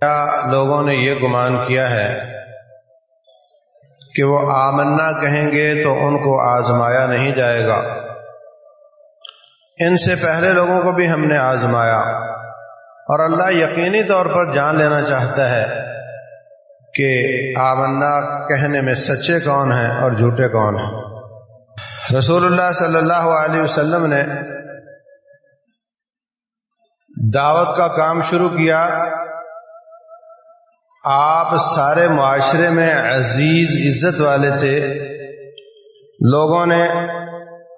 کیا لوگوں نے یہ گمان کیا ہے کہ وہ آمنا کہیں گے تو ان کو آزمایا نہیں جائے گا؟ ان سے پہلے لوگوں کو بھی ہم نے آزمایا۔ اور اللہ یقینی طور پر جان لینا چاہتا ہے کہ آمنا کہنے میں سچے کون ہیں اور جھوٹے کون ہیں۔ رسول اللہ صلی اللہ علیہ وسلم نے دعوت کا کام شروع کیا آپ سارے معاشرے میں عزیز عزت والے تھے۔ لوگوں نے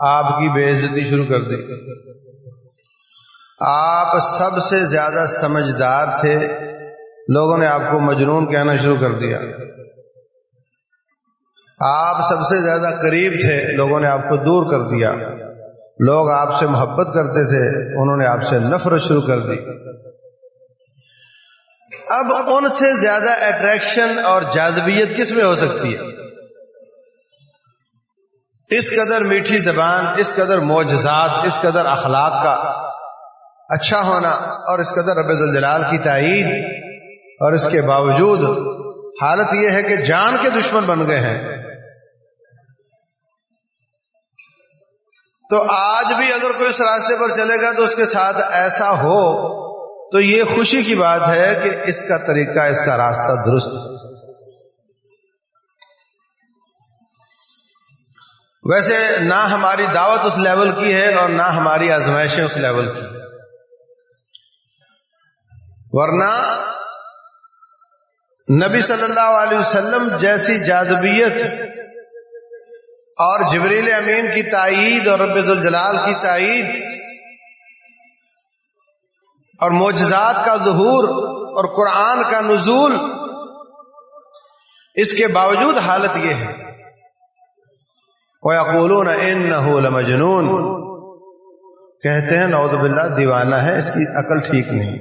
آپ کی بے عزتی شروع کر دی۔ آپ سب سے زیادہ سمجھدار تھے۔ لوگوں نے آپ کو مجنون کہنا شروع کر دیا۔ آپ سب سے زیادہ قریب تھے۔ لوگوں نے آپ کو دور کر دیا۔ لوگ آپ سے محبت کرتے تھے۔ انہوں نے آپ سے نفرت شروع کر دی۔ اب ان سے زیادہ اٹریکشن اور جاذبیت کس میں ہو سکتی ہے؟ اس قدر میٹھی زبان، اس قدر معجزات، اس قدر اخلاق کا اچھا ہونا اور اس قدر رب الجلال کی تائید اور اس کے باوجود حالت یہ ہے کہ جان کے دشمن بن گئے ہیں۔ تو آج بھی اگر کوئی اس راستے پر چلے گا تو اس کے ساتھ ایسا ہو تو یہ خوشی کی بات ہے کہ اس کا طریقہ، اس کا راستہ درست ویسے نہ ہماری دعوت اس لیول کی ہے اور نہ ہماری آزمائشیں اس لیول کی۔ ورنہ نبی صلی اللہ علیہ وسلم جیسی جاذبیت اور جبریل امین کی تائید اور رب الجلال کی تائید اور معجزات کا ظہور اور قرآن کا نزول اس کے باوجود حالت یہ ہے۔ وہ اقولون ان مجنون کہتے ہیں، نعوذ باللہ، دیوانہ ہے، اس کی عقل ٹھیک نہیں۔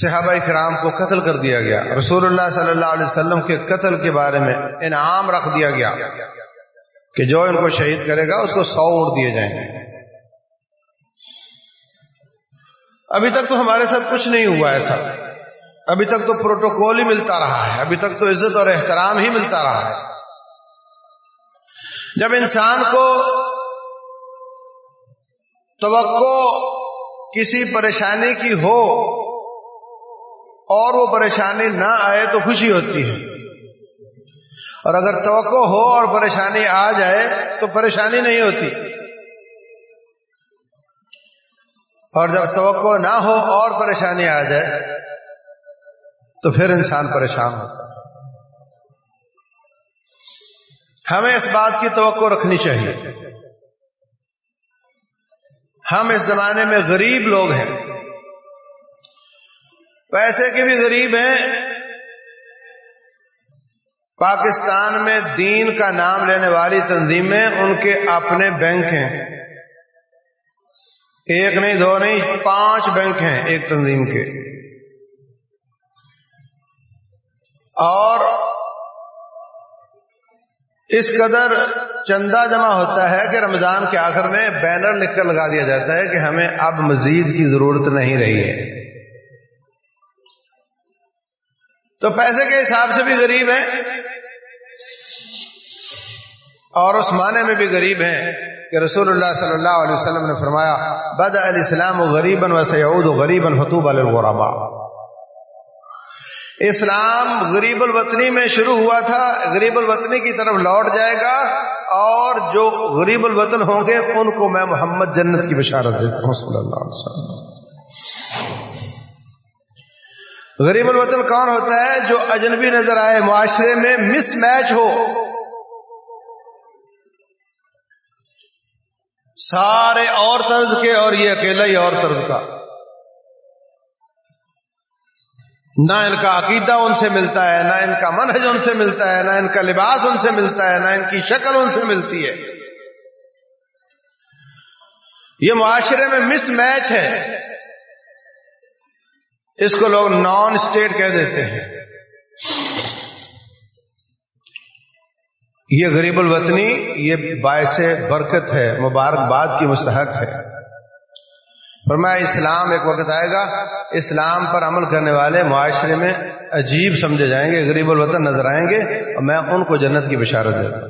صحابہ کرام کو قتل کر دیا گیا۔ رسول اللہ صلی اللہ علیہ وسلم کے قتل کے بارے میں انعام رکھ دیا گیا کہ جو ان کو شہید کرے گا، اس کو سو اڑ دیے جائیں گے۔ ابھی تک تو ہمارے ساتھ کچھ نہیں ہوا ایسا۔ ابھی تک تو پروٹوکول ہی ملتا رہا ہے۔ ابھی تک تو عزت اور احترام ہی ملتا رہا ہے۔ جب انسان کو توقع کسی پریشانی کی ہو اور وہ پریشانی نہ آئے تو خوشی ہوتی ہے۔ اور اگر توقع ہو اور پریشانی آ جائے تو پریشانی نہیں ہوتی۔ اور جب توقع نہ ہو اور پریشانی آ جائے، تو پھر انسان پریشان ہوتا ہے۔ ہمیں اس بات کی توقع رکھنی چاہیے۔ ہم اس زمانے میں غریب لوگ ہیں۔ پیسے کے بھی غریب ہیں۔ پاکستان میں دین کا نام لینے والی تنظیمیں ان کے اپنے بینک ہیں۔ ایک نہیں، دو نہیں، پانچ بینک ہیں ایک تنظیم کے۔ اور اس قدر چندہ جمع ہوتا ہے کہ رمضان کے آخر میں بینر لکھ کر لگا دیا جاتا ہے کہ ہمیں اب مزید کی ضرورت نہیں رہی ہے۔ تو پیسے کے حساب سے بھی غریب ہیں اور اس معنی میں بھی غریب ہیں۔ کہ رسول اللہ صلی اللہ علیہ وسلم نے فرمایا بد علیہ السلام و غریباً و سعود و غریباً الغربا اسلام غریب الوطنی میں شروع ہوا تھا، غریب الوطنی کی طرف لوٹ جائے گا اور جو غریب الوطن ہوں گے، ان کو میں محمد جنت کی بشارت دیتا ہوں، صلی اللہ علیہ وسلم۔ غریب الوطن کون ہوتا ہے؟ جو اجنبی نظر آئے، معاشرے میں مس میچ ہو سارے اور طرز کے اور یہ اکیلا ہی اور طرز کا۔ نہ ان کا عقیدہ ان سے ملتا ہے، نہ ان کا منہج ان سے ملتا ہے، نہ ان کا لباس ان سے ملتا ہے، نہ ان کی شکل ان سے ملتی ہے۔ یہ معاشرے میں مس میچ ہے۔ اس کو لوگ نان اسٹیٹ کہہ دیتے ہیں۔ یہ غریب الوطنی، یہ باعث برکت ہے، مبارکباد کی مستحق ہے۔ فرمایا، اسلام ایک وقت آئے گا، اسلام پر عمل کرنے والے معاشرے میں عجیب سمجھے جائیں گے، غریب الوطن نظر آئیں گے، اور میں ان کو جنت کی بشارت دیتا ہوں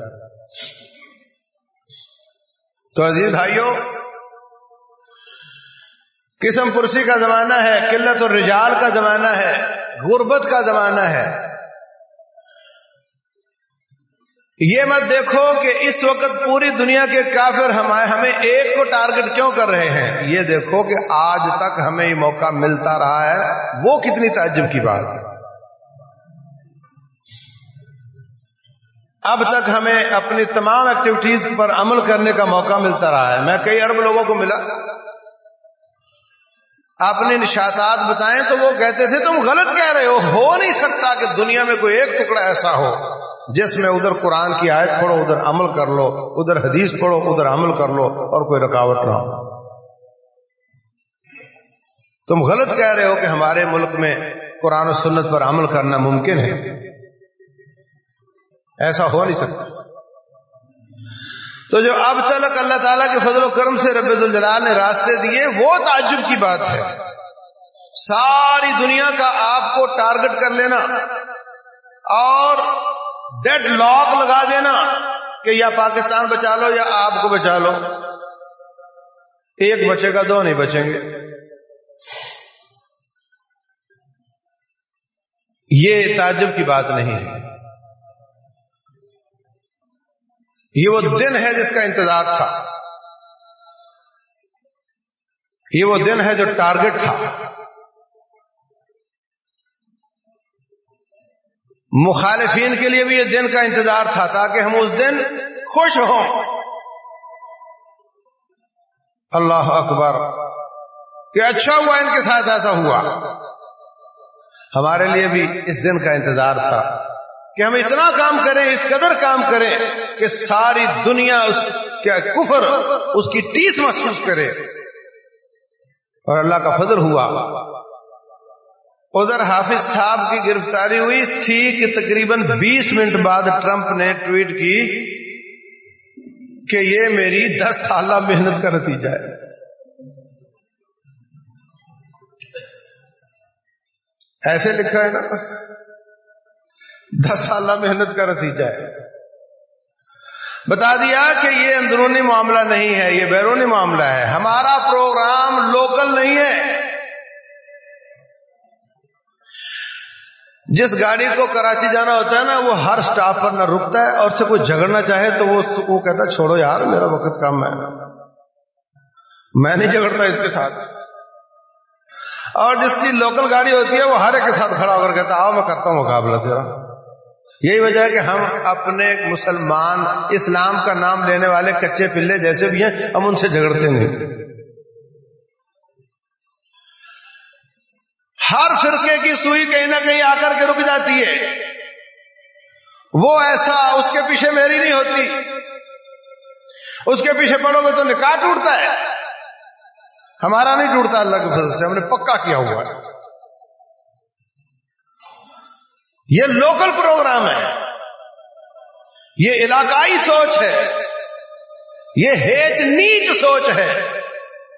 تو عزیز بھائیوں، قسم پرسی کا زمانہ ہے، قلت اور رجال کا زمانہ ہے، غربت کا زمانہ ہے۔ یہ مت دیکھو کہ اس وقت پوری دنیا کے کافر ہمیں ایک کو ٹارگٹ کیوں کر رہے ہیں؟ یہ دیکھو کہ آج تک ہمیں یہ موقع ملتا رہا ہے۔ وہ کتنی تعجب کی بات ہے۔ اب تک ہمیں اپنی تمام ایکٹیویٹیز پر عمل کرنے کا موقع ملتا رہا ہے۔ میں کئی ارب لوگوں کو ملا۔ اپنی نشاطات بتائیں تو وہ کہتے تھے، تم غلط کہہ رہے ہو۔ ہو نہیں سکتا کہ دنیا میں کوئی ایک ٹکڑا ایسا ہو۔ جس میں ادھر قرآن کی آیت پڑھو، ادھر عمل کر لو، ادھر حدیث پڑھو، ادھر عمل کر لو اور کوئی رکاوٹ نہ ہو۔ تم غلط کہہ رہے ہو کہ ہمارے ملک میں قرآن و سنت پر عمل کرنا ممکن ہے۔ ایسا ہو نہیں سکتا۔ تو جو اب تک اللہ تعالیٰ کے فضل و کرم سے رب الجلال نے راستے دیے، وہ تعجب کی بات ہے۔ ساری دنیا کا آپ کو ٹارگٹ کر لینا اور ڈیڈ لاک لگا دینا کہ یا پاکستان بچا لو یا آپ کو بچا لو۔ ایک بچے گا دو نہیں بچیں گے۔ یہ تعجب کی بات نہیں ہے۔ یہ وہ دن ہے جس کا انتظار تھا۔ یہ وہ دن ہے جو ٹارگٹ تھا۔ مخالفین کے لیے بھی یہ دن کا انتظار تھا تاکہ ہم اس دن خوش ہوں۔ اللہ اکبر۔ کہ اچھا ہوا ان کے ساتھ ایسا ہوا۔ ہمارے لیے بھی اس دن کا انتظار تھا کہ ہم اتنا کام کریں، اس قدر کام کریں کہ ساری دنیا اس کیا کفر، اس کی ٹیس محسوس کرے۔ اور اللہ کا فضل ہوا۔ ادھر حافظ صاحب کی گرفتاری ہوئی۔ تھی کہ تقریباً بیس منٹ بعد ٹرمپ نے ٹویٹ کی کہ یہ میری دس سالہ محنت کا نتیجہ ہے۔ ایسے لکھا ہے نا۔ دس سالہ محنت کا نتیجہ ہے۔ بتا دیا کہ یہ اندرونی معاملہ نہیں ہے، یہ بیرونی معاملہ ہے۔ ہمارا پروگرام لوکل نہیں ہے۔ جس گاڑی کو کراچی جانا ہوتا ہے نا، وہ ہر سٹاپ پر نہ رکتا ہے، اور سے کوئی جھگڑنا چاہے تو وہ وہ کہتا ہے، چھوڑو یار، میرا وقت کم ہے۔ میں نہیں جھگڑتا اس کے ساتھ۔ اور جس کی لوکل گاڑی ہوتی ہے، وہ ہر ایک کے ساتھ کھڑا ہو کر کہتا آؤ، میں کرتا ہوں مقابلہ تیرا۔ یہی وجہ ہے کہ ہم اپنے مسلمان اسلام کا نام لینے والے کچے پلے جیسے بھی ہیں، ہم ان سے جھگڑتے نہیں۔ ہر فرقے کی سوئی کہیں نہ کہیں آ کر کے رک جاتی ہے۔ وہ ایسا اس کے پیچھے میری نہیں ہوتی۔ اس کے پیچھے پڑو گے تو نکاح ٹوٹتا ہے۔ ہمارا نہیں ٹوٹتا اللہ کے فضل سے، ہم نے پکا کیا ہوا۔ ہے یہ لوکل پروگرام ہے۔ یہ علاقائی سوچ ہے۔ یہ ہیچ نیچ سوچ ہے۔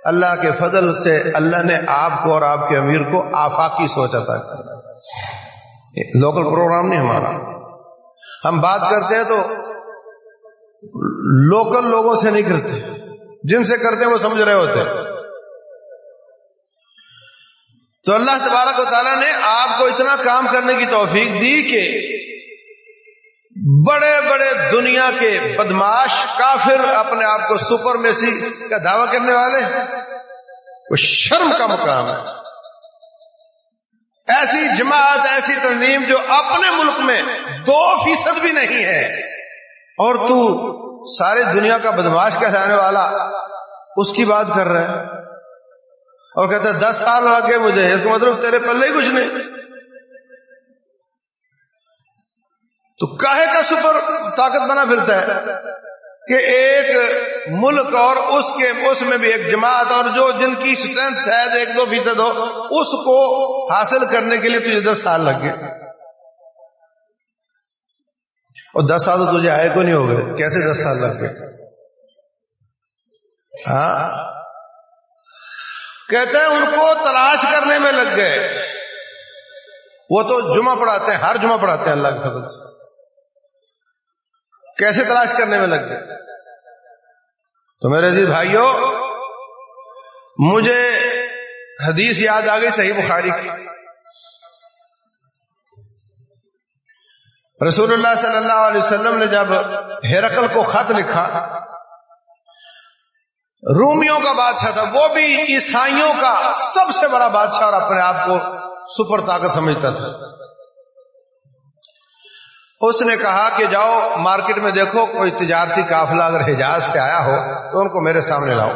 اللہ کے فضل سے اللہ نے آپ کو اور آپ کے امیر کو آفاقی سوچا تھا لوکل پروگرام نہیں ہمارا۔ ہم بات کرتے ہیں تو لوکل لوگوں سے نہیں کرتے۔ جن سے کرتے ہیں وہ سمجھ رہے ہوتے تو اللہ تبارک و تعالیٰ نے آپ کو اتنا کام کرنے کی توفیق دی کہ بڑے بڑے دنیا کے بدماش کافر اپنے آپ کو سپر میسی کا دعوی کرنے والے وہ شرم کا مقام ہے۔ ایسی جماعت، ایسی تنظیم جو اپنے ملک میں دو فیصد بھی نہیں ہے۔ اور تو سارے دنیا کا بدماش کہلانے والا اس کی بات کر رہے اور کہتے دس سال لگے مجھے، اس کا مطلب تیرے پلے ہی کچھ نہیں۔ تو کاہے کا سپر طاقت بنا پھرتا ہے کہ ایک ملک اور اس کے اس میں بھی ایک جماعت اور جو جن کی اسٹرینتھ شاید ایک دو فیصد ہو، اس کو حاصل کرنے کے لیے تجھے دس سال لگ گئے اور دس سال تو تجھے آئے کو نہیں ہو گئے؟ کیسے دس سال لگ گئے؟ ہاں؟ کہتے ہیں ان کو تلاش کرنے میں لگ گئے۔ وہ تو جمعہ پڑھاتے ہیں، ہر جمعہ پڑھاتے ہیں اللہ کے فضل سے۔ کیسے تلاش کرنے میں لگ گئے؟ تو میرے عزیز بھائیوں مجھے حدیث یاد آ گئی، صحیح بخاری کی۔ رسول اللہ صلی اللہ علیہ وسلم نے جب ہیرکل کو خط لکھا، رومیوں کا بادشاہ تھا، وہ بھی عیسائیوں کا سب سے بڑا بادشاہ اور اپنے آپ کو سپر طاقت سمجھتا تھا۔ اس نے کہا کہ جاؤ مارکیٹ میں دیکھو کوئی تجارتی قافلہ اگر حجاز سے آیا ہو تو ان کو میرے سامنے لاؤ۔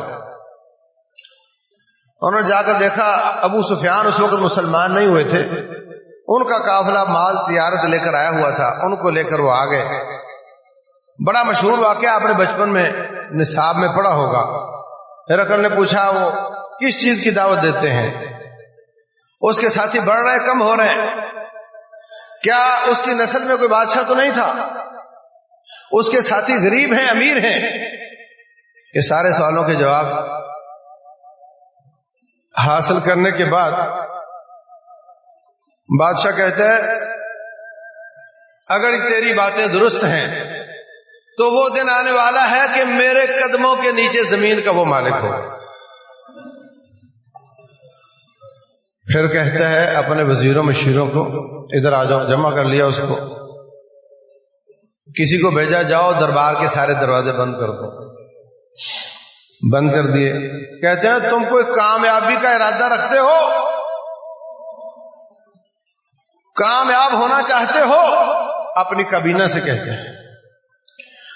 انہوں نے جا کر دیکھا ابو سفیان اس وقت مسلمان نہیں ہوئے تھے۔ ان کا قافلہ مال تجارت لے کر آیا ہوا تھا۔ ان کو لے کر وہ آ گئے۔ بڑا مشہور واقعہ آپ نے بچپن میں نصاب میں پڑھا ہوگا۔ رقل نے پوچھا وہ کس چیز کی دعوت دیتے ہیں؟ اس کے ساتھی بڑھ رہے کم ہو رہے ہیں۔ کیا اس کی نسل میں کوئی بادشاہ تو نہیں تھا؟ اس کے ساتھی غریب ہیں، امیر ہیں۔ یہ سارے سوالوں کے جواب حاصل کرنے کے بعد بادشاہ کہتا ہے، اگر تیری باتیں درست ہیں، تو وہ دن آنے والا ہے کہ میرے قدموں کے نیچے زمین کا وہ مالک ہو۔ پھر کہتا ہے اپنے وزیروں مشیروں کو، ادھر آ جاؤ، جمع کر لیا اس کو۔ کسی کو بھیجا جاؤ، دربار کے سارے دروازے بند کر دو۔ بند کر دیے۔ کہتے ہیں، تم کوئی کامیابی کا ارادہ رکھتے ہو؟ کامیاب ہونا چاہتے ہو؟ اپنی کبینہ سے کہتے ہیں۔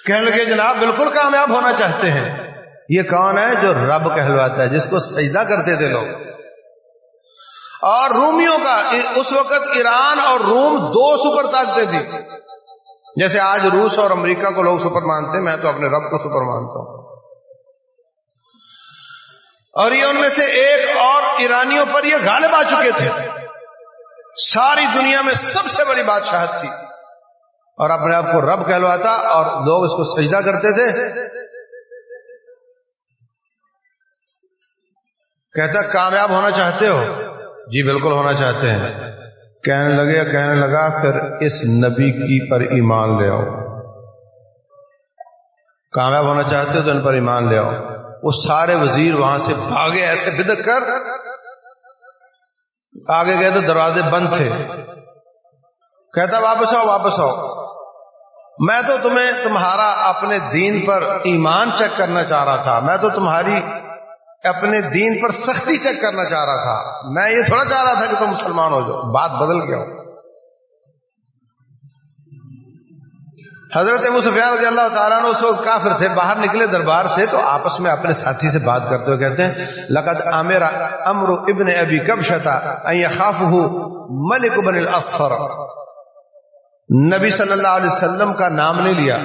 کہنے لگے، جناب، بالکل کامیاب ہونا چاہتے ہیں۔ یہ کون ہے جو رب کہلواتا ہے، جس کو سجدہ کرتے تھے لوگ؟ اور رومیوں کا، اس وقت ایران اور روم دو سپر طاقتیں تھی جیسے آج روس اور امریکہ کو لوگ سپر مانتے ہیں میں تو اپنے رب کو سپر مانتا ہوں۔ اور یہ ان میں سے ایک اور ایرانیوں پر یہ غالب آ چکے تھے۔ ساری دنیا میں سب سے بڑی بادشاہت تھی۔ اور اپنے آپ کو رب کہلواتا اور لوگ اس کو سجدہ کرتے تھے۔ کہتا، کامیاب ہونا چاہتے ہو؟ جی بالکل ہونا چاہتے ہیں۔ کہنے لگے کہنے لگا، پھر اس نبی کی پر ایمان لے آؤ۔ کامیاب ہونا چاہتے ہو تو ان پر ایمان لے آؤ۔ وہ سارے وزیر وہاں سے بھاگے، ایسے بدک کر۔ آگے گئے تو دروازے بند تھے۔ کہتا، واپس آؤ واپس آؤ۔ میں تو تمہیں، تمہارا اپنے دین پر ایمان چیک کرنا چاہ رہا تھا۔ میں تو تمہاری اپنے دین پر سختی چیک کرنا چاہ رہا تھا۔ میں یہ تھوڑا چاہ رہا تھا کہ تم مسلمان ہو جاؤ۔ بات بدل گیا۔ حضرت ابو سفیان رضی اللہ تعالیٰ نے اس وقت کافر تھے۔ باہر نکلے دربار سے تو آپس میں اپنے ساتھی سے بات کرتے ہوئے کہتے ہیں، لقد امیرا امر ابن ابی کب شتا خاف ملک بن الاصفر۔ نبی صلی اللہ علیہ وسلم کا نام نہیں لیا۔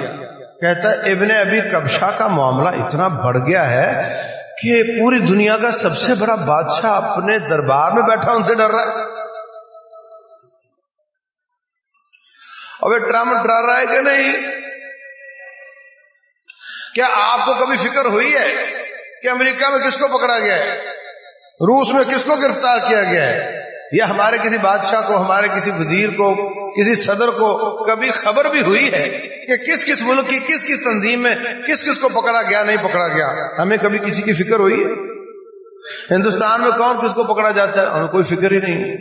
کہتا ابن ابھی کبشا کا معاملہ اتنا بڑھ گیا ہے کہ پوری دنیا کا سب سے بڑا بادشاہ اپنے دربار میں بیٹھا، ان سے ڈر رہا ہے۔ اور ٹرمپ ڈر رہا ہے کہ نہیں؟ کیا آپ کو کبھی فکر ہوئی ہے کہ امریکہ میں کس کو پکڑا گیا ہے؟ روس میں کس کو گرفتار کیا گیا ہے؟ یا ہمارے کسی بادشاہ کو، ہمارے کسی وزیر کو، کسی صدر کو کبھی خبر بھی ہوئی ہے کہ کس کس ملک کی کس کس تنظیم میں کس کس کو پکڑا گیا، نہیں پکڑا گیا؟ ہمیں کبھی کسی کی فکر ہوئی ہے؟ ہندوستان میں کون کس کو پکڑا جاتا ہے؟ ہمیں کوئی فکر ہی نہیں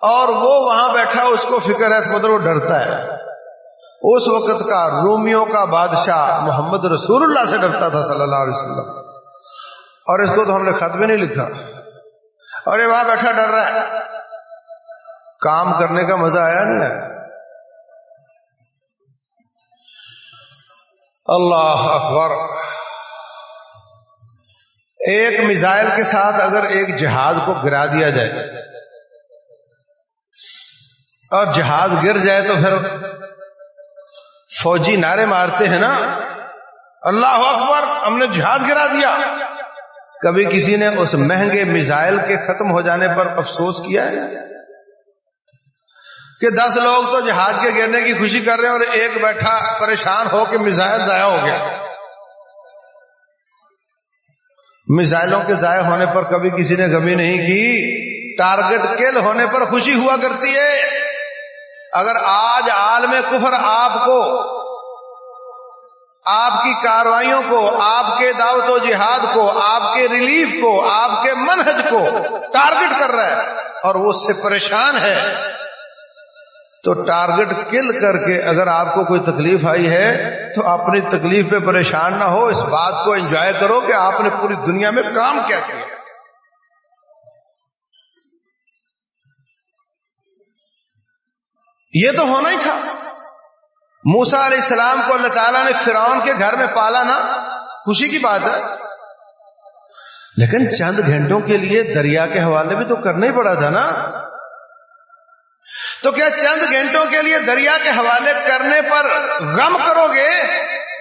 اور وہ وہاں بیٹھا، اس کو فکر ہے، اس مطلب وہ ڈرتا ہے۔ اس وقت کا رومیوں کا بادشاہ محمد رسول اللہ سے ڈرتا تھا صلی اللہ علیہ وسلم۔ اور اس کو تو ہم نے خط بھی نہیں لکھا۔ اور یہ وہاں بیٹھا ڈر رہا ہے۔ کام کرنے کا مزہ آیا نہیں۔ اللہ اکبر۔ ایک میزائل کے ساتھ اگر ایک جہاز کو گرا دیا جائے اور جہاز گر جائے تو پھر فوجی نعرے مارتے ہیں نا۔ اللہ اکبر، ہم نے جہاز گرا دیا۔ کبھی کسی نے اس مہنگے میزائل کے ختم ہو جانے پر افسوس کیا ہے؟ کہ دس لوگ تو جہاز کے گرنے کی خوشی کر رہے ہیں اور ایک بیٹھا پریشان ہو کے میزائل ضائع ہو گیا۔ میزائلوں کے ضائع ہونے پر کبھی کسی نے گمی نہیں کی۔ ٹارگٹ کل ہونے پر خوشی ہوا کرتی ہے۔ اگر آج عالم کفر آپ کو آپ کی کاروائیوں کو، آپ کے دعوت و جہاد کو، آپ کے ریلیف کو، آپ کے منہج کو ٹارگٹ کر رہا ہے اور وہ اس سے پریشان ہے۔ تو ٹارگٹ کل کر کے اگر آپ کو کوئی تکلیف آئی ہے، تو اپنی تکلیف پہ پریشان نہ ہو، اس بات کو انجوائے کرو کہ آپ نے پوری دنیا میں کام کیا کیا۔ یہ تو ہونا ہی تھا۔ موسا علیہ السلام کو اللہ تعالیٰ نے فرعون کے گھر میں پالا نا، خوشی کی بات ہے۔ لیکن چند گھنٹوں کے لیے دریا کے حوالے بھی تو کرنا ہی پڑا تھا نا۔ تو کیا چند گھنٹوں کے لیے دریا کے حوالے کرنے پر غم کرو گے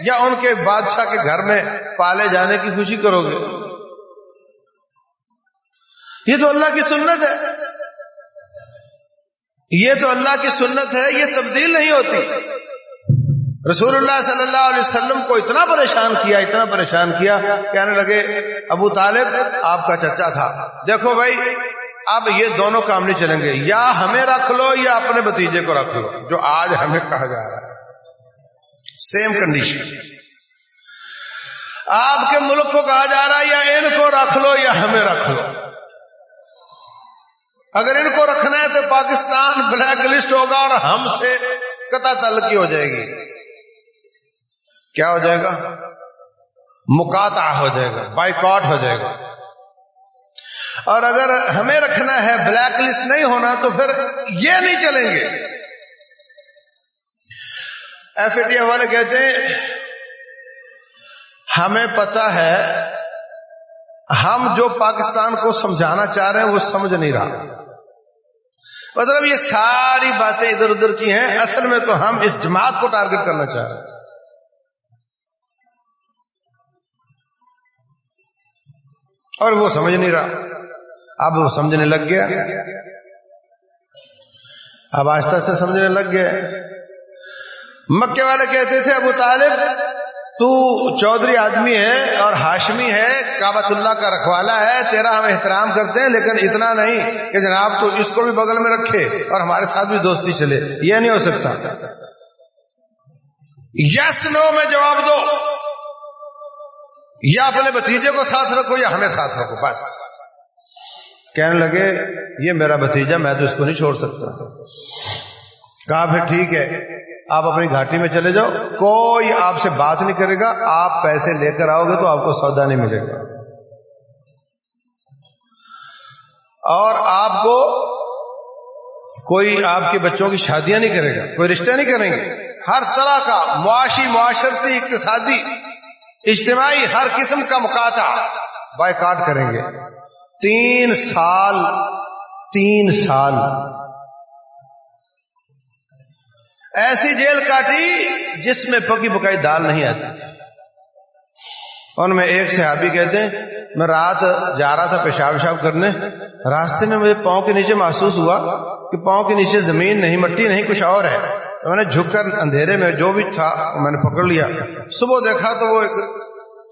یا ان کے بادشاہ کے گھر میں پالے جانے کی خوشی کرو گے؟ یہ تو اللہ کی سنت ہے۔ یہ تو اللہ کی سنت ہے، یہ تبدیل نہیں ہوتی۔ رسول اللہ صلی اللہ علیہ وسلم کو اتنا پریشان کیا، اتنا پریشان کیا، کہنے لگے، ابو طالب، آپ کا چچا تھا۔ دیکھو بھائی، اب یہ دونوں کام نہیں چلیں گے۔ یا ہمیں رکھ لو یا اپنے بتیجے کو رکھ لو، جو آج ہمیں کہا جا رہا ہے۔ سیم کنڈیشن آپ کے ملک کو کہا جا رہا ہے، یا ان کو رکھ لو یا ہمیں رکھ لو۔ اگر ان کو رکھنا ہے تو پاکستان بلیک لسٹ ہوگا اور ہم سے قطع تلقی ہو جائے گی۔ کیا ہو جائے گا؟ مکاتا ہو جائے گا بائیکاٹ ہو جائے گا۔ اور اگر ہمیں رکھنا ہے بلیک لسٹ نہیں ہونا تو پھر یہ نہیں چلیں گے۔ ایف اے ٹی ایف والے کہتے ہیں، ہمیں پتا ہے، ہم جو پاکستان کو سمجھانا چاہ رہے ہیں وہ سمجھ نہیں رہا۔ مطلب یہ ساری باتیں ادھر ادھر کی ہیں، اصل میں تو ہم اس جماعت کو ٹارگٹ کرنا چاہ رہے ہیں۔ اور وہ سمجھ نہیں رہا۔ اب وہ سمجھنے لگ گیا۔ اب آہستہ آہستہ سمجھنے لگ گیا۔ مکے والے کہتے تھے، ابو طالب، تو چودھری آدمی ہے اور ہاشمی ہے کابت اللہ کا رکھوالا ہے، تیرا ہم احترام کرتے ہیں، لیکن اتنا نہیں کہ جناب تو اس کو بھی بغل میں رکھے اور ہمارے ساتھ بھی دوستی چلے۔ یہ نہیں ہو سکتا۔ یس، نو میں جواب دو۔ یا اپنے بتیجے کو ساتھ رکھو یا ہمیں ساتھ رکھو بس۔ کہنے لگے یہ میرا بتیجا میں تو اس کو نہیں چھوڑ سکتا۔ کہا پھر ٹھیک ہے آپ اپنی گھاٹی میں چلے جاؤ۔ کوئی آپ سے بات نہیں کرے گا آپ پیسے لے کر آؤ گے تو آپ کو سودا نہیں ملے گا۔ اور آپ کو کوئی آپ کے بچوں کی شادیاں نہیں کرے گا کوئی رشتہ نہیں کریں گے۔ ہر طرح کا معاشی معاشرتی اقتصادی اجتماعی ہر قسم کا مکاتا بائیکاٹ کریں گے۔ تین سال تین سال۔ ایسی جیل کاٹی جس میں پکی پکائی دال نہیں آتی۔ تھی ان میں ایک صحابی کہتے ہیں میں رات جا رہا تھا پیشاب وشاب کرنے، راستے میں مجھے پاؤں کے نیچے محسوس ہوا کہ پاؤں کے نیچے زمین نہیں، مٹی نہیں، کچھ اور ہے۔ میں نے جھک کر اندھیرے میں جو بھی تھا، میں نے پکڑ لیا۔ صبح دیکھا تو وہ ایک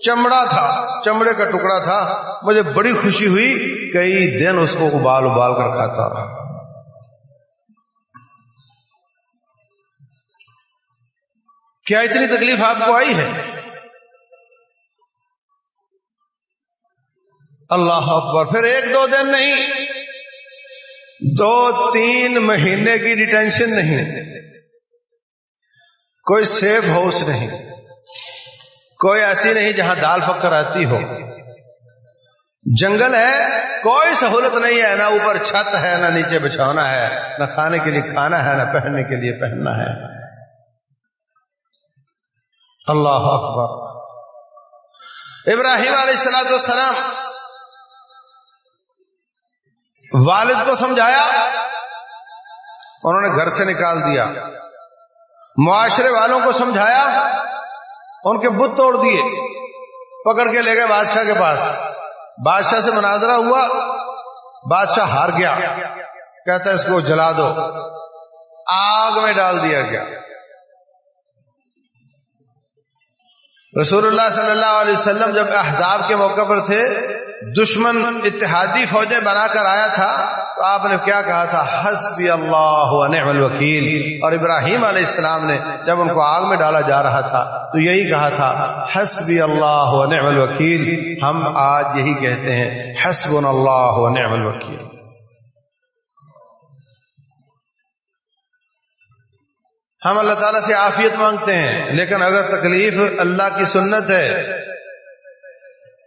چمڑا تھا، چمڑے کا ٹکڑا تھا۔ مجھے بڑی خوشی ہوئی، کئی دن اس کو ابال ابال کر کھاتا کیا اتنی تکلیف آپ کو آئی ہے؟ اللہ اکبر، پھر ایک دو دن نہیں، دو تین مہینے کی ڈیٹینشن نہیں، کوئی سیف ہاؤس نہیں، کوئی ایسی نہیں جہاں دال پکر آتی ہو۔ جنگل ہے، کوئی سہولت نہیں ہے، نہ اوپر چھت ہے، نہ نیچے بچھونا ہے، نہ کھانے کے لیے کھانا ہے، نہ پہننے کے لیے پہننا ہے۔ اللہ اکبر۔ ابراہیم علیہ السلام السلام والد کو سمجھایا، انہوں نے گھر سے نکال دیا۔ معاشرے والوں کو سمجھایا، ان کے بت توڑ دیے، پکڑ کے لے گئے بادشاہ کے پاس۔ بادشاہ سے مناظرہ ہوا، بادشاہ ہار گیا۔ کہتا ہے، اس کو جلا دو۔ آگ میں ڈال دیا گیا۔ رسول اللہ صلی اللہ علیہ وسلم جب احزاب کے موقع پر تھے دشمن اتحادی فوجیں بنا کر آیا تھا، تو آپ نے کیا کہا تھا؟ حسبی اللہ نعم الوکیل۔ اور ابراہیم علیہ السلام نے جب ان کو آگ میں ڈالا جا رہا تھا، تو یہی کہا تھا، حسبی اللہ نعم الوکیل۔ ہم آج یہی کہتے ہیں حسب اللہ نعم الوکیل۔ ہم اللہ تعالیٰ سے عافیت مانگتے ہیں، لیکن اگر تکلیف اللہ کی سنت ہے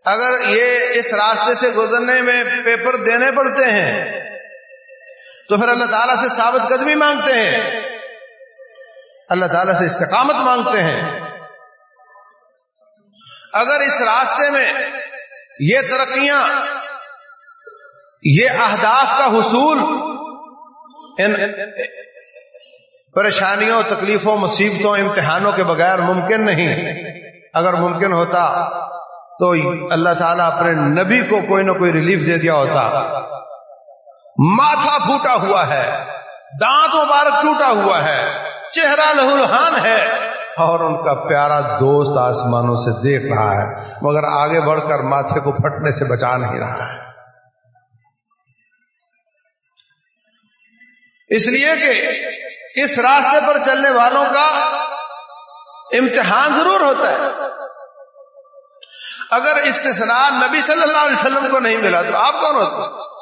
اگر یہ اس راستے سے گزرنے میں پیپر دینے پڑتے ہیں، تو پھر اللہ تعالیٰ سے ثابت قدمی مانگتے ہیں۔ اللہ تعالیٰ سے استقامت مانگتے ہیں۔ اگر اس راستے میں یہ ترقیاں، یہ اہداف کا حصول ان پریشانیوں، تکلیفوں، مصیبتوں، امتحانوں کے بغیر ممکن نہیں۔ اگر ممکن ہوتا تو اللہ تعالیٰ اپنے نبی کو کوئی نہ کوئی ریلیف دے دیا ہوتا۔ ماتھا پھوٹا ہوا ہے، دانت مبارک ٹوٹا ہوا ہے، چہرہ لہولہان ہے۔ اور ان کا پیارا دوست آسمانوں سے دیکھ رہا ہے، مگر آگے بڑھ کر ماتھے کو پھٹنے سے بچا نہیں رہا ہے۔ اس لیے کہ اس راستے پر چلنے والوں کا امتحان ضرور ہوتا ہے۔ اگر استثناء نبی صلی اللہ علیہ وسلم کو نہیں ملا تو آپ کون ہوتے؟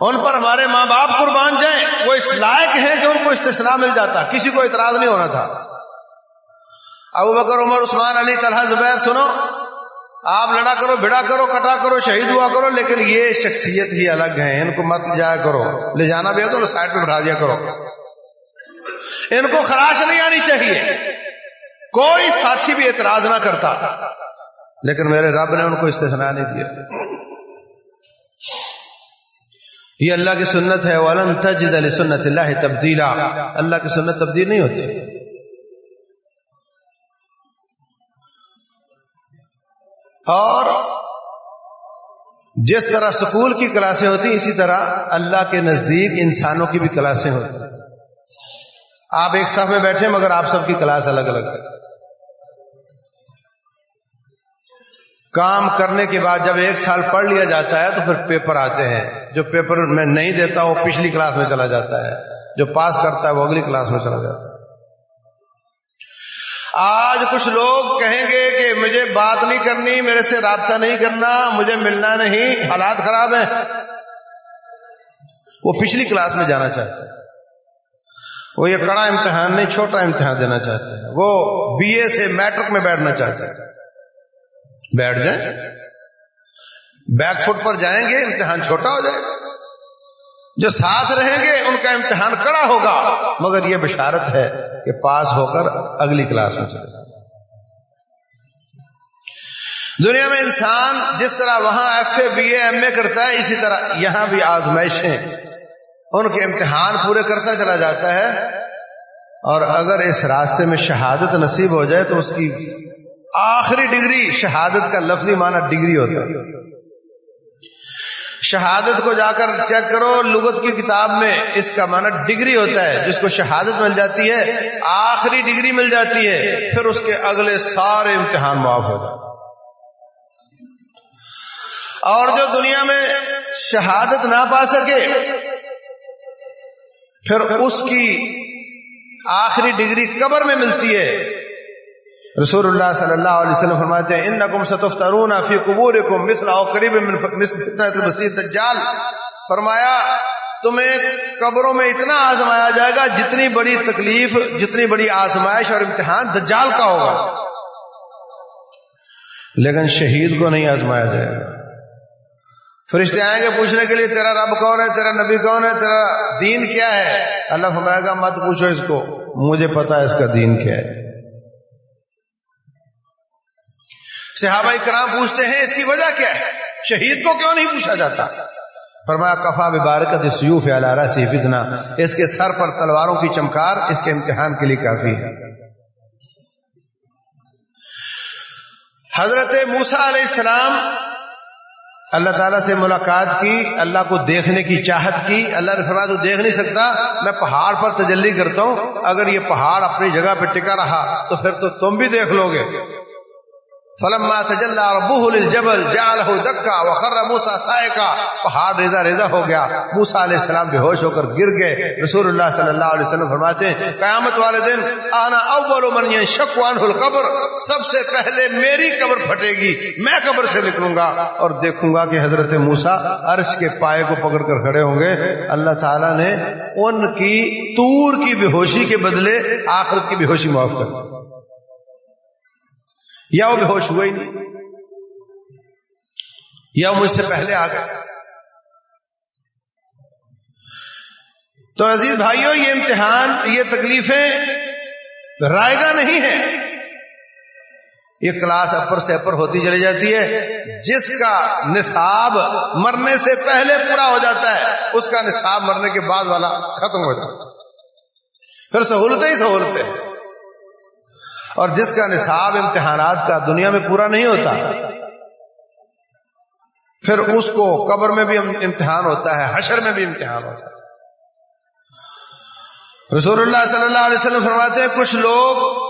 ان پر ہمارے ماں باپ قربان جائیں، وہ اس لائق ہیں کہ ان کو استثناء مل جاتا، کسی کو اعتراض نہیں ہونا تھا۔ ابو بکر، عمر، عثمان، علی، طلحہ، زبیر، سنو۔ آپ لڑا کرو، بھڑا کرو، کٹا کرو، شہید ہوا کرو، لیکن یہ شخصیت ہی الگ ہے ان کو مت جایا کرو۔ لے جانا بھی ہے تو سائڈ پہ بٹھا دیا کرو۔ ان کو خراش نہیں آنی چاہیے۔ کوئی ساتھی بھی اعتراض نہ کرتا۔ لیکن میرے رب نے ان کو استثناء نہیں دیا۔ یہ اللہ کی سنت ہے، ولن تجد لسنت اللہ تبدیلا۔ اللہ کی سنت تبدیل نہیں ہوتی۔ اور جس طرح سکول کی کلاسیں ہوتی، اسی طرح اللہ کے نزدیک انسانوں کی بھی کلاسیں ہوتی۔ آپ ایک صف میں بیٹھے مگر آپ سب کی کلاس الگ الگ ہے۔ کام کرنے کے بعد جب ایک سال پڑھ لیا جاتا ہے تو پھر پیپر آتے ہیں۔ جو پیپر میں نہیں دیتا وہ پچھلی کلاس میں چلا جاتا ہے۔ جو پاس کرتا ہے وہ اگلی کلاس میں چلا جاتا ہے۔ آج کچھ لوگ کہیں گے کہ مجھے بات نہیں کرنی، میرے سے رابطہ نہیں کرنا، مجھے ملنا نہیں، حالات خراب ہیں۔ وہ پچھلی کلاس میں جانا چاہتے ہیں۔ وہ یہ کڑا امتحان نہیں، چھوٹا امتحان دینا چاہتے ہیں۔ وہ بی اے سے میٹرک میں بیٹھنا چاہتے ہیں۔ بیٹھ جائیں۔ بیک فٹ پر جائیں گے، امتحان چھوٹا ہو جائے گا۔ جو ساتھ رہیں گے، ان کا امتحان کڑا ہوگا۔ مگر یہ بشارت ہے کہ پاس ہو کر اگلی کلاس میں چلے جائیں۔ دنیا میں انسان جس طرح وہاں F A, B A, M A کرتا ہے، اسی طرح یہاں بھی آزمائشیں۔ ان کے امتحان پورے کرتا چلا جاتا ہے اور اگر اس راستے میں شہادت نصیب ہو جائے تو اس کی آخری ڈگری شہادت کا لفظی معنی ڈگری ہوتا ہے۔ شہادت کو جا کر چیک کرو، لغت کی کتاب میں اس کا معنی ڈگری ہوتا ہے۔ جس کو شہادت مل جاتی ہے، آخری ڈگری مل جاتی ہے، پھر اس کے اگلے سارے امتحان معاف ہو جاتے اور جو دنیا میں شہادت نہ پا سکے پھر اس کی آخری ڈگری قبر میں ملتی ہے۔ رسول اللہ صلی اللہ علیہ وسلم فرماتے ہیں، انکم ستفترون فی قبورکم مثل او قریب من مثل المسیح فرمایا، تمہیں قبروں میں اتنا آزمایا جائے گا جتنی بڑی تکلیف، جتنی بڑی آزمائش اور امتحان دجال کا ہوگا۔ لیکن شہید کو نہیں آزمایا جائے گا۔ فرشتے آئیں گے پوچھنے کے لیے، تیرا رب کون ہے؟ تیرا نبی کون ہے؟ تیرا دین کیا ہے؟ اللہ فرمائے گا، مت پوچھو اس کو، مجھے پتا ہے اس کا دین کیا ہے. صحابہ کرام پوچھتے ہیں، اس کی وجہ کیا ہے؟ شہید کو کیوں نہیں پوچھا جاتا؟ فرمایا، کفا ببارکت سیوف علارہ سی فتنا اس کے سر پر تلواروں کی چمکار اس کے امتحان کے لیے کافی ہے۔ حضرت موسا علیہ السلام اللہ تعالیٰ سے ملاقات کی، اللہ کو دیکھنے کی چاہت کی۔ اللہ نے فرمایا، تو دیکھ نہیں سکتا، میں پہاڑ پر تجلی کرتا ہوں۔ اگر یہ پہاڑ اپنی جگہ پہ ٹکا رہا، تو پھر تو تم بھی دیکھ لو گے۔ فلما تجلى ربه للجبل جعله دكا وخر موسى صائقا پہاڑ ریزا ریزا ہو گیا۔ موسی علیہ السلام بے ہوش ہو کر گر گئے۔ رسول اللہ صلی اللہ علیہ وسلم فرماتے ہیں، قیامت والے دن انا اول من يشق عنه القبر، سب سے پہلے میری قبر پھٹے گی، میں قبر سے نکلوں گا۔ اور دیکھوں گا کہ حضرت موسی عرش کے پائے کو پکڑ کر کھڑے ہوں گے۔ اللہ تعالی نے ان کی تور کی بے ہوشی کے بدلے آخرت کی بے ہوشی معاف کر دی۔ یا وہ بے ہوش ہوئے ہی نہیں، یا مجھ سے پہلے آ گئے۔ تو عزیز بھائیوں یہ امتحان، یہ تکلیفیں رائے گا نہیں ہے یہ کلاس اپر سے اپر ہوتی چلی جاتی ہے۔ جس کا نصاب مرنے سے پہلے پورا ہو جاتا ہے، اس کا نصاب مرنے کے بعد والا ختم ہو جاتا ہے۔ پھر سہولتیں ہی سہولتیں۔ اور جس کا نصاب امتحانات کا دنیا میں پورا نہیں ہوتا، پھر اس کو قبر میں بھی امتحان ہوتا ہے، حشر میں بھی امتحان ہوتا ہے۔ رسول اللہ صلی اللہ علیہ وسلم فرماتے ہیں، کچھ لوگ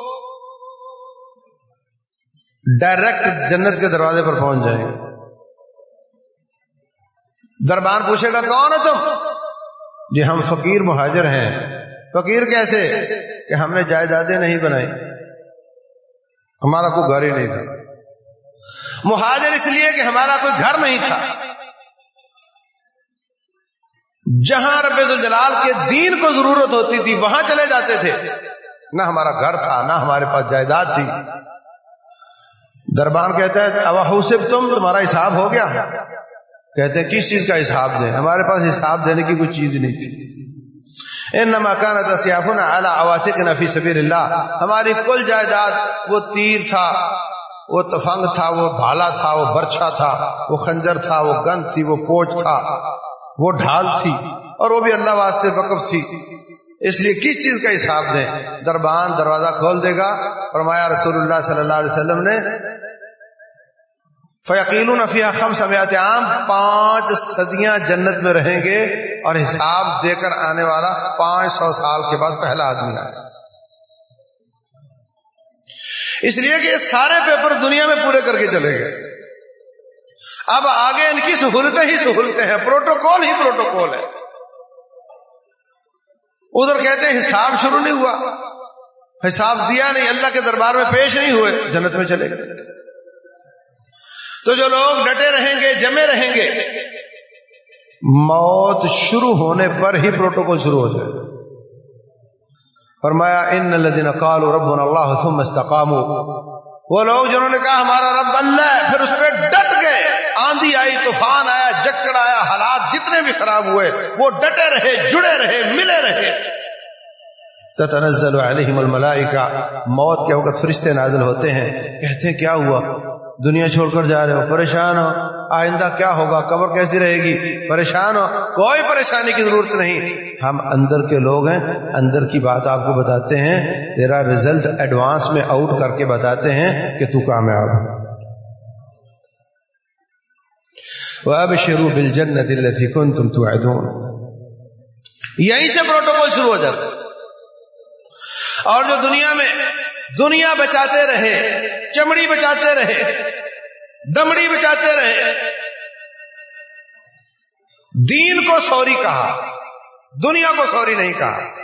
ڈائریکٹ جنت کے دروازے پر پہنچ جائیں گے۔ دربان پوچھے گا، کون ہے تم؟ جی ہم فقیر مہاجر ہیں۔ فقیر کیسے؟ کہ ہم نے جائیدادیں نہیں بنائی۔ ہمارا کوئی گھر ہی نہیں تھا۔ مہاجر اس لیے کہ ہمارا کوئی گھر نہیں تھا۔ جہاں رب الجلال کے دین کو ضرورت ہوتی تھی، وہاں چلے جاتے تھے۔ نہ ہمارا گھر تھا، نہ ہمارے پاس جائیداد تھی۔ دربان کہتا ہے، اب حوصب تم، تمہارا حساب ہو گیا۔ کہتے ہیں، کس چیز کا حساب دیں؟ ہمارے پاس حساب دینے کی کوئی چیز نہیں تھی۔ نفی سبیر اللہ ہماری کل جائیداد وہ تیر تھا، وہ تفنگ تھا، وہ بھالا تھا، وہ برچھا تھا، وہ خنجر تھا، وہ گند تھی، وہ کوچ تھا، وہ ڈھال تھی، اور وہ بھی اللہ واسطے وقف تھی۔ اس لیے کس چیز کا حساب دیں؟ دربان دروازہ کھول دے گا۔ فرمایا رسول اللہ صلی اللہ علیہ وسلم نے فیقین نفیہ خم سمیات عام، پانچ صدیاں جنت میں رہیں گے اور حساب دے کر آنے والا پانچ سو سال کے بعد پہلا آدمی آئے اس لیے کہ یہ سارے پیپر دنیا میں پورے کر کے چلے گئے۔ اب آگے ان کی سہولتیں ہی سہولتیں ہیں، پروٹوکول ہی پروٹوکول ہے۔ ادھر کہتے ہیں حساب شروع نہیں ہوا، حساب دیا نہیں، اللہ کے دربار میں پیش نہیں ہوئے، جنت میں چلے گئے۔ تو جو لوگ ڈٹے رہیں گے، جمے رہیں گے، موت شروع ہونے پر ہی پروٹوکول شروع ہو جائے فرمایا، ان الذين قالوا ربنا الله ثم استقاموا۔ وہ لوگ جنہوں نے کہا، ہمارا رب اللہ ہے، پھر اس پہ ڈٹ گئے۔ آندھی آئی، طوفان آیا، جکڑ آیا، حالات جتنے بھی خراب ہوئے، وہ ڈٹے رہے، جڑے رہے، ملے رہے۔ تتنزل علیہم الملائکہ۔ موت کے وقت فرشتے نازل ہوتے ہیں۔ کہتے ہیں، کیا ہوا؟ دنیا چھوڑ کر جا رہے ہو، پریشان ہو۔ آئندہ کیا ہوگا؟ قبر کیسی رہے گی؟ پریشان ہو۔ کوئی پریشانی کی ضرورت نہیں۔ ہم اندر کے لوگ ہیں، اندر کی بات آپ کو بتاتے ہیں۔ تیرا ریزلٹ ایڈوانس میں آؤٹ کر کے بتاتے ہیں کہ تو کامیاب اب شروع بل جنت کن تم تو یہیں سے پروٹوکول شروع ہو جاتا اور جو دنیا میں دنیا بچاتے رہے چمڑی بچاتے رہے، دمڑی بچاتے رہے۔ دین کو سوری کہا، دنیا کو سوری نہیں کہا۔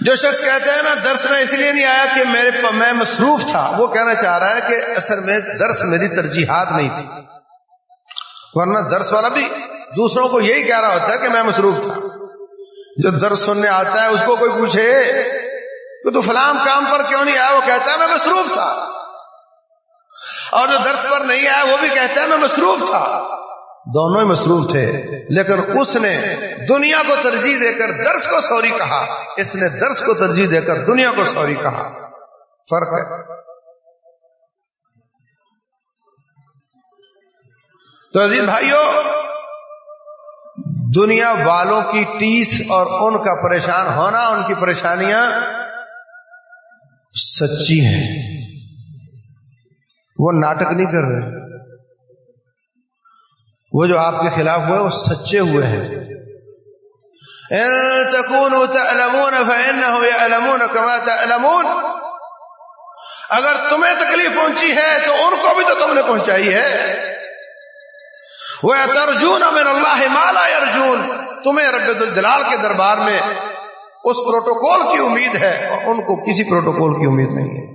جو شخص کہتے ہیں نا، درس میں اس لیے نہیں آیا کہ میرے میں مصروف تھا، وہ کہنا چاہ رہا ہے کہ اصل میں درس میری ترجیحات نہیں تھی۔ ورنہ درس والا بھی دوسروں کو یہی کہہ رہا ہوتا ہے کہ میں مصروف تھا۔ جو درس سننے آتا ہے، اس کو کوئی پوچھے کہ تو فلام کام پر کیوں نہیں آیا؟ وہ کہتا ہے میں مصروف تھا۔ اور جو درس پر نہیں آیا، وہ بھی کہتا ہے میں مصروف تھا۔ دونوں ہی مصروف تھے، لیکن اس نے دنیا کو ترجیح دے کر درس کو سوری کہا۔ اس نے درس کو ترجیح دے کر دنیا کو سوری کہا۔ فرق ہے۔ تو عزیز بھائیوں دنیا والوں کی ٹیس اور ان کا پریشان ہونا، ان کی پریشانیاں سچی ہیں۔ وہ ناٹک نہیں کر رہے۔ وہ جو آپ کے خلاف ہوئے، وہ سچے ہوئے ہیں۔ اگر تمہیں تکلیف پہنچی ہے، تو ان کو بھی تو تم نے پہنچائی ہے۔ وہ ارجون امیر اللہ مالا ارجون تمہیں رب الجلال کے دربار میں اس پروٹوکول کی امید ہے اور ان کو کسی پروٹوکول کی امید نہیں ہے۔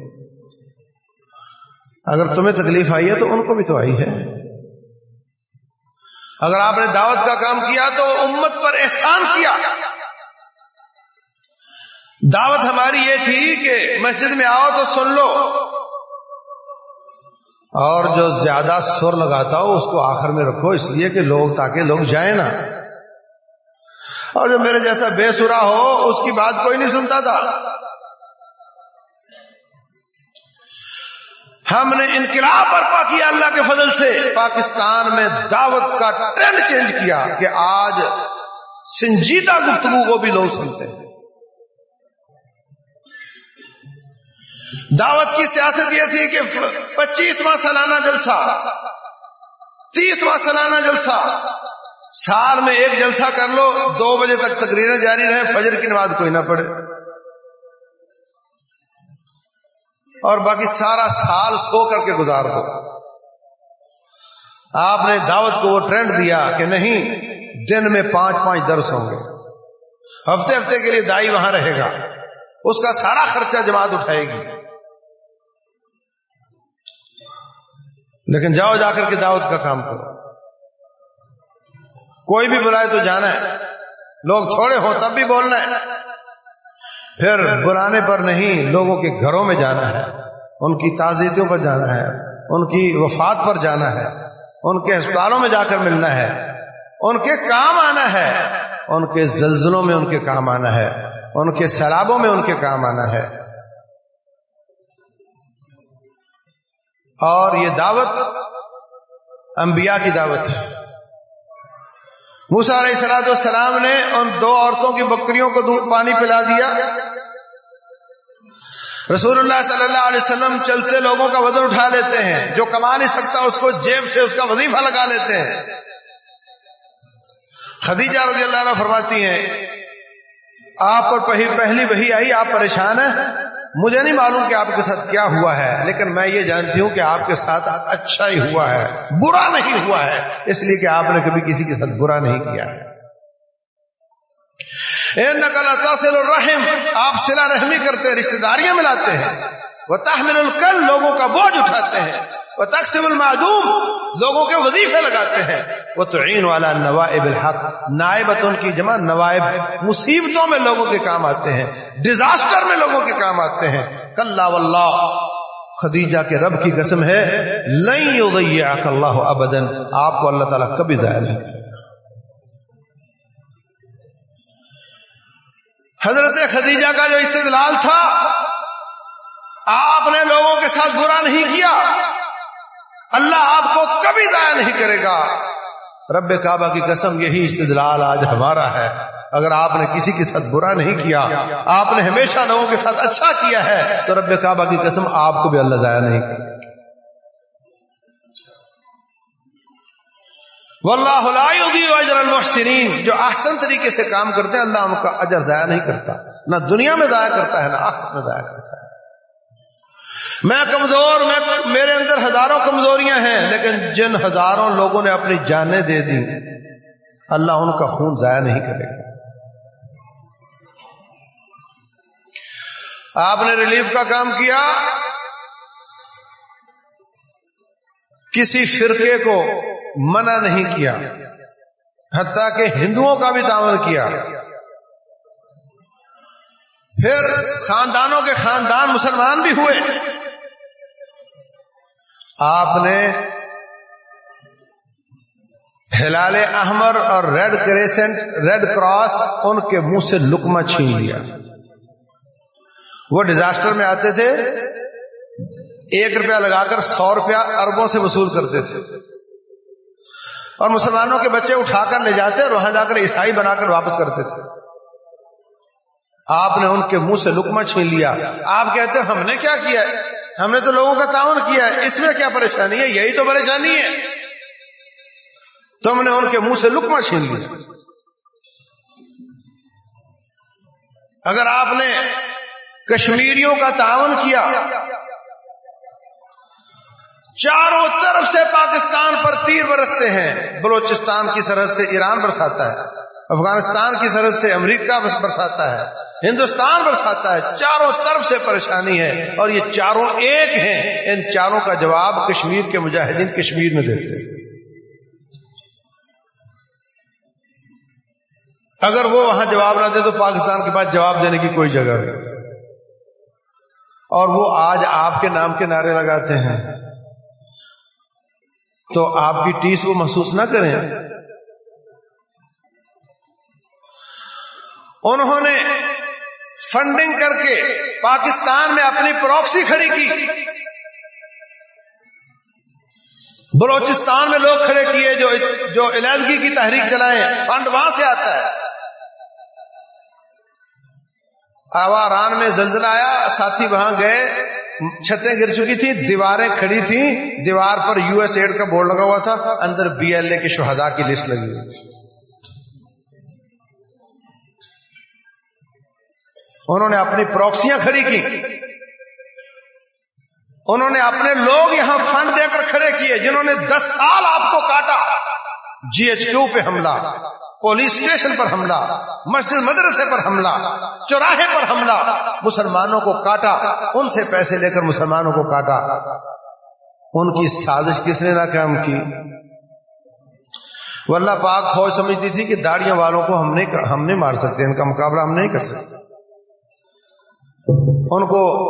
اگر تمہیں تکلیف آئی ہے تو ان کو بھی تو آئی ہے۔ اگر آپ نے دعوت کا کام کیا تو امت پر احسان کیا۔ دعوت ہماری یہ تھی کہ مسجد میں آؤ تو سن لو۔ اور جو زیادہ سر لگاتا ہو اس کو آخر میں رکھو، اس لیے کہ لوگ تاکہ لوگ جائیں نا اور جو میرے جیسا بے سرا ہو، اس کی بات کوئی نہیں سنتا تھا۔ ہم نے انقلاب برپا کیا اللہ کے فضل سے۔ پاکستان میں دعوت کا ٹرینڈ چینج کیا کہ آج سنجیدہ گفتگو کو بھی لوگ سنتے ہیں۔ دعوت کی سیاست یہ تھی کہ پچیسواں سالانہ جلسہ، تیسواں سالانہ جلسہ۔ سال میں ایک جلسہ کر لو، دو بجے تک تقریریں جاری رہے فجر کی نماز کوئی نہ پڑے اور باقی سارا سال سو کر کے گزار دو۔ آپ نے دعوت کو وہ ٹرینڈ دیا کہ نہیں، دن میں پانچ پانچ درس ہوں گے۔ ہفتے ہفتے کے لیے دائی وہاں رہے گا۔ اس کا سارا خرچہ جماعت اٹھائے گی۔ لیکن جاؤ جا کر کے دعوت کا کام کرو۔ کوئی بھی بلائے تو جانا ہے۔ لوگ چھوڑے ہو تب بھی بولنا ہے۔ پھر بلانے پر نہیں، لوگوں کے گھروں میں جانا ہے۔ ان کی تعزیتوں پر جانا ہے۔ ان کی وفات پر جانا ہے۔ ان کے اسپتالوں میں جا کر ملنا ہے۔ ان کے کام آنا ہے۔ ان کے زلزلوں میں ان کے کام آنا ہے۔ ان کے سیلابوں میں ان کے کام آنا ہے۔ اور یہ دعوت انبیاء کی دعوت ہے۔ موسا علیہ سلاد والسلام نے ان دو عورتوں کی بکریوں کو دودھ پانی پلا دیا۔ رسول اللہ صلی اللہ علیہ وسلم چلتے لوگوں کا وزن اٹھا لیتے ہیں۔ جو کما نہیں سکتا اس کو جیب سے اس کا وظیفہ لگا لیتے ہیں۔ خدیجہ رضی اللہ عنہ فرماتی ہیں، آپ پر پہلی وہی آئی، آپ پریشان ہیں؟ مجھے نہیں معلوم کہ آپ کے ساتھ کیا ہوا ہے، لیکن میں یہ جانتی ہوں کہ آپ کے ساتھ اچھا ہی ہوا ہے، برا نہیں ہوا ہے، اس لیے کہ آپ نے کبھی کسی کے ساتھ برا نہیں کیا ہے۔ نقل تاثل الرحم، آپ سلا رحمی کرتے ہیں رشتے داریاں ملاتے ہیں۔ وہ تحمل القل لوگوں کا بوجھ اٹھاتے ہیں۔ وہ تقسیم المعدوم، لوگوں کے وظیفے لگاتے ہیں۔ وہ توعین والا نوائب الحق نائبت ان کی جمع نوائب، مصیبتوں میں لوگوں کے کام آتے ہیں ڈیزاسٹر میں لوگوں کے کام آتے ہیں۔ کل واللہ، خدیجہ کے رب کی قسم ہے لئی اللہ ابدن آپ کو اللہ تعالیٰ کبھی ضائع نہیں۔ حضرت خدیجہ کا جو استدلال تھا، آپ نے لوگوں کے ساتھ برا نہیں کیا۔ اللہ آپ کو کبھی ضائع نہیں کرے گا۔ رب کعبہ کی قسم، یہی استدلال آج ہمارا ہے۔ اگر آپ نے کسی کے ساتھ برا نہیں کیا، آپ نے ہمیشہ لوگوں کے ساتھ اچھا کیا ہے، تو رب کعبہ کی قسم آپ کو بھی اللہ ضائع نہیں۔ کرے اجر المحسنین۔ جو احسن طریقے سے کام کرتے ہیں، اللہ ان کا اجر ضائع نہیں کرتا۔ نہ دنیا میں ضائع کرتا ہے، نہ آخر میں ضائع کرتا ہے۔ میں کمزور، میں میرے اندر ہزاروں کمزوریاں ہیں، لیکن جن ہزاروں لوگوں نے اپنی جانیں دے دی اللہ ان کا خون ضائع نہیں کرے گا۔ آپ نے ریلیف کا کام کیا؟ کسی فرقے کو منع نہیں کیا، حتیٰ کہ ہندوؤں کا بھی تعمل کیا۔ پھر خاندانوں کے خاندان مسلمان بھی ہوئے۔ آپ نے ہلال احمر اور ریڈ کریسنٹ، ریڈ کراس ان کے منہ سے لکما چھین لیا۔ وہ ڈیزاسٹر میں آتے تھے، ایک روپیہ لگا کر سو روپیہ اربوں سے وصول کرتے تھے۔ اور مسلمانوں کے بچے اٹھا کر لے جاتے اور وہاں جا کر عیسائی بنا کر واپس کرتے تھے۔ آپ نے ان کے منہ سے لکما چھین لیا۔ آپ کہتے ہم نے کیا کیا ہے؟ ہم نے تو لوگوں کا تعاون کیا ہے۔ اس میں کیا پریشانی ہے؟ یہی تو پریشانی ہے۔ تم نے ان کے منہ سے لکما چھین لیا۔ اگر آپ نے کشمیریوں کا تعاون کیا، چاروں طرف سے پاکستان پر تیر برستے ہیں۔ بلوچستان کی سرحد سے ایران برساتا ہے۔ افغانستان کی سرحد سے امریکہ برساتا ہے۔ ہندوستان برساتا ہے، چاروں طرف سے پریشانی ہے اور یہ چاروں ایک ہیں، ان چاروں کا جواب کشمیر کے مجاہدین کشمیر میں دیتے ہیں۔ اگر وہ وہاں جواب نہ دے تو پاکستان کے پاس جواب دینے کی کوئی جگہ نہیں۔ اور وہ آج آپ کے نام کے نعرے لگاتے ہیں۔ تو آپ کی ٹیس وہ محسوس نہ کریں۔ انہوں نے فنڈنگ کر کے پاکستان میں اپنی پروکسی کھڑی کی۔ بلوچستان میں لوگ کھڑے کیے جو جو علیحدگی کی تحریک چلائیں فنڈ وہاں سے آتا ہے۔ آواران میں زلزلہ آیا، ساتھی وہاں گئے، چھتیں گر چکی تھی دیواریں کھڑی تھیں، دیوار پر یو ایس ایڈ کا بورڈ لگا ہوا تھا، اندر بی ایل اے کے شہدا کی لسٹ لگی ہوئی تھی۔ انہوں نے اپنی پروکسیاں کھڑی کی انہوں نے اپنے لوگ یہاں فنڈ دے کر کھڑے کیے جنہوں نے دس سال آپ کو کاٹا۔ جی ایچ کیو پہ حملہ، پولیس اسٹیشن پر حملہ، مسجد مدرسے پر حملہ، چوراہے پر حملہ، مسلمانوں کو کاٹا، ان سے پیسے لے کر مسلمانوں کو کاٹا۔ ان کی سازش کس نے ناکام کی؟ واللہ پاک فوج سمجھتی تھی کہ داڑیاں والوں کو ہم نہیں ہم نہیں مار سکتے، ان کا مقابلہ ہم نہیں کر سکتے۔ ان کو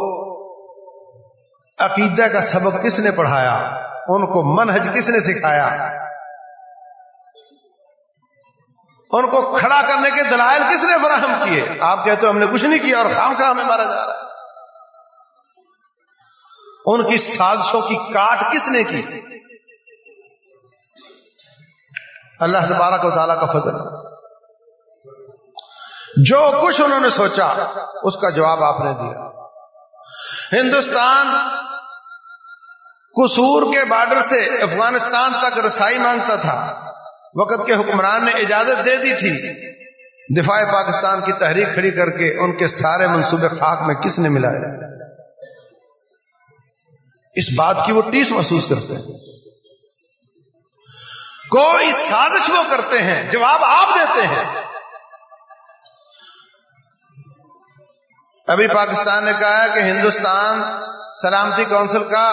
عقیدہ کا سبق کس نے پڑھایا؟ ان کو منہج کس نے سکھایا؟ ان کو کھڑا کرنے کے دلائل کس نے فراہم کیے؟ آپ کہتے ہو ہم نے کچھ نہیں کیا اور خام خواہ ہمیں مارا جا رہا ہے۔ ان کی سازشوں کی کاٹ کس نے کی؟ اللہ تبارک و تعالیٰ کا فضل۔ جو کچھ انہوں نے سوچا، اس کا جواب آپ نے دیا۔ ہندوستان قصور کے بارڈر سے افغانستان تک رسائی مانگتا تھا۔ وقت کے حکمران نے اجازت دے دی تھی۔ دفاع پاکستان کی تحریک کھڑی کر کے ان کے سارے منصوبے خاک میں کس نے ملایا اس بات کی وہ ٹیس محسوس کرتے ہیں۔ کوئی سازش وہ کرتے ہیں، جواب آپ دیتے ہیں۔ ابھی پاکستان نے کہا ہے کہ ہندوستان سلامتی کونسل کا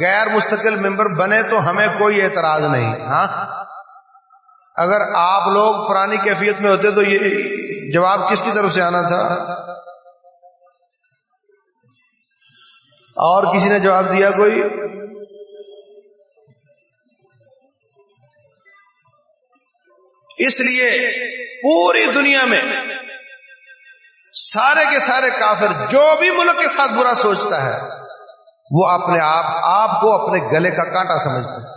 غیر مستقل ممبر بنے تو ہمیں کوئی اعتراض نہیں ہاں؟ اگر آپ لوگ پرانی کیفیت میں ہوتے تو یہ جواب کس کی طرف سے آنا تھا؟ اور کسی نے جواب دیا کوئی؟ اس لیے پوری دنیا میں سارے کے سارے کافر جو بھی ملک کے ساتھ برا سوچتا ہے، وہ اپنے آپ آپ کو اپنے گلے کا کانٹا سمجھتا ہے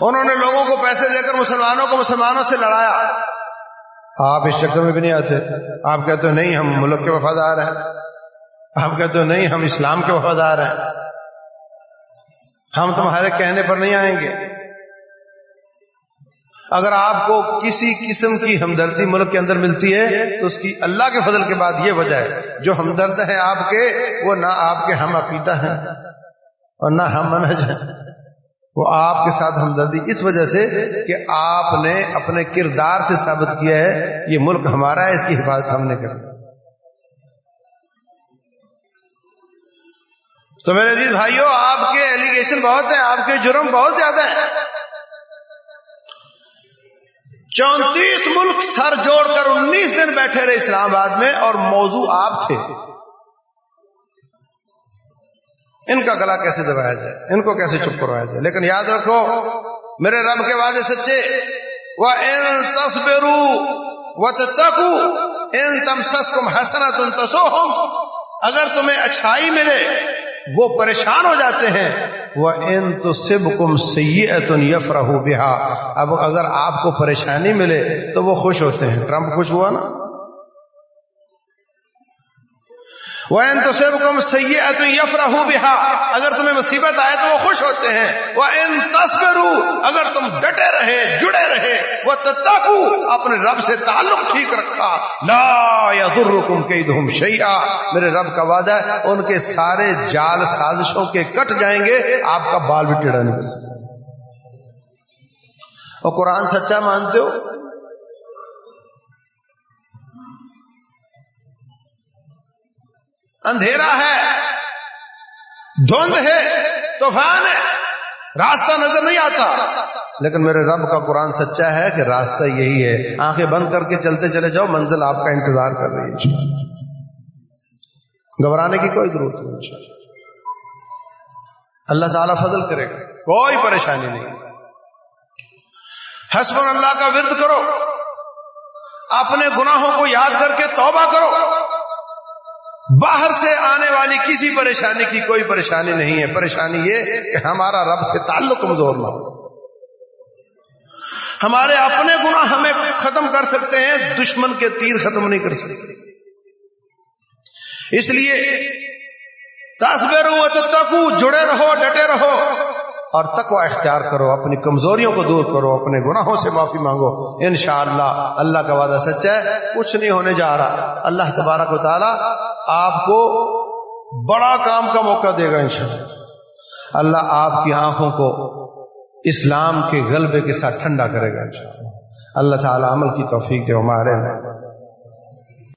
انہوں نے لوگوں کو پیسے دے کر مسلمانوں کو مسلمانوں سے لڑایا۔ آپ اس چکر میں بھی نہیں آتے۔ آپ کہتے ہو نہیں، ہم ملک کے وفادار ہیں۔ آپ کہتے ہو نہیں، ہم اسلام کے وفادار ہیں۔ ہم تمہارے کہنے پر نہیں آئیں گے۔ اگر آپ کو کسی قسم کی ہمدردی ملک کے اندر ملتی ہے، تو اس کی اللہ کے فضل کے بعد یہ وجہ ہے، جو ہمدرد ہیں آپ کے، وہ نہ آپ کے ہم عقیدہ ہیں اور نہ ہم منہج ہیں۔ وہ آپ کے ساتھ ہمدردی، اس وجہ سے کہ آپ نے اپنے کردار سے ثابت کیا ہے، یہ ملک ہمارا ہے، اس کی حفاظت ہم نے کری تو میرے عزیز بھائیوں آپ کے ایلیگیشن بہت ہیں، آپ کے جرم بہت زیادہ ہیں۔ چونتیس ملک سر جوڑ کر انیس دن بیٹھے رہے اسلام آباد میں اور موضوع آپ تھے۔ ان کا گلا کیسے دبایا جائے؟ ان کو کیسے چپ کروایا جائے؟ لیکن یاد رکھو، میرے رب کے وعدے سچے۔ وہ ان تصبرو و تکو ان تم سس تم حسنا تم تسو اگر تمہیں اچھائی ملے وہ پریشان ہو جاتے ہیں۔ وہ ان تو سب کم سید یف رہو بہا اب اگر آپ کو پریشانی ملے تو وہ خوش ہوتے ہیں۔ ٹرمپ خوش ہوا نا؟ وہ ان تو سب کم یفرح بہا اگر تمہیں مصیبت آئے تو وہ خوش ہوتے ہیں۔ وہ ان اگر تم ڈٹے رہے، جڑے رہے وہ تتقو اپنے رب سے تعلق ٹھیک رکھا۔ لا یضرکم کیدہم شیئا میرے رب کا وعدہ ہے، ان کے سارے جال سازشوں کے کٹ جائیں گے، آپ کا بال بھی ٹیڑھا نہیں کر سکتے۔ اور قرآن سچا مانتے ہو؟ اندھیرا ہے، دھند ہے، طوفان ہے، راستہ نظر نہیں آتا۔ لیکن میرے رب کا قرآن سچا ہے کہ راستہ یہی ہے۔ آنکھیں بند کر کے چلتے چلے جاؤ، منزل آپ کا انتظار کر رہی ہے گھبرانے کی کوئی ضرورت نہیں اللہ۔ تعالیٰ فضل کرے گا، کوئی پریشانی نہیں۔ حسب اللہ کا ورد کرو۔ اپنے گناہوں کو یاد کر کے توبہ کرو۔ باہر سے آنے والی کسی پریشانی کی کوئی پریشانی نہیں ہے۔ پریشانی یہ کہ ہمارا رب سے تعلق کمزور نہ ہو۔ ہمارے اپنے گناہ ہمیں ختم کر سکتے ہیں، دشمن کے تیر ختم نہیں کر سکتے۔ اس لیے تصویر تکو جڑے رہو، ڈٹے رہو۔ اور تقوی اختیار کرو، اپنی کمزوریوں کو دور کرو، اپنے گناہوں سے معافی مانگو۔ انشاءاللہ، اللہ اللہ کا وعدہ سچا ہے، کچھ نہیں ہونے جا رہا۔ اللہ تبارک و تعالی آپ کو بڑا کام کا موقع دے گا انشاءاللہ۔ اللہ آپ کی آنکھوں کو اسلام کے غلبے کے ساتھ ٹھنڈا کرے گا انشاءاللہ۔ اللہ تعالی عمل کی توفیق دے، ہمارے۔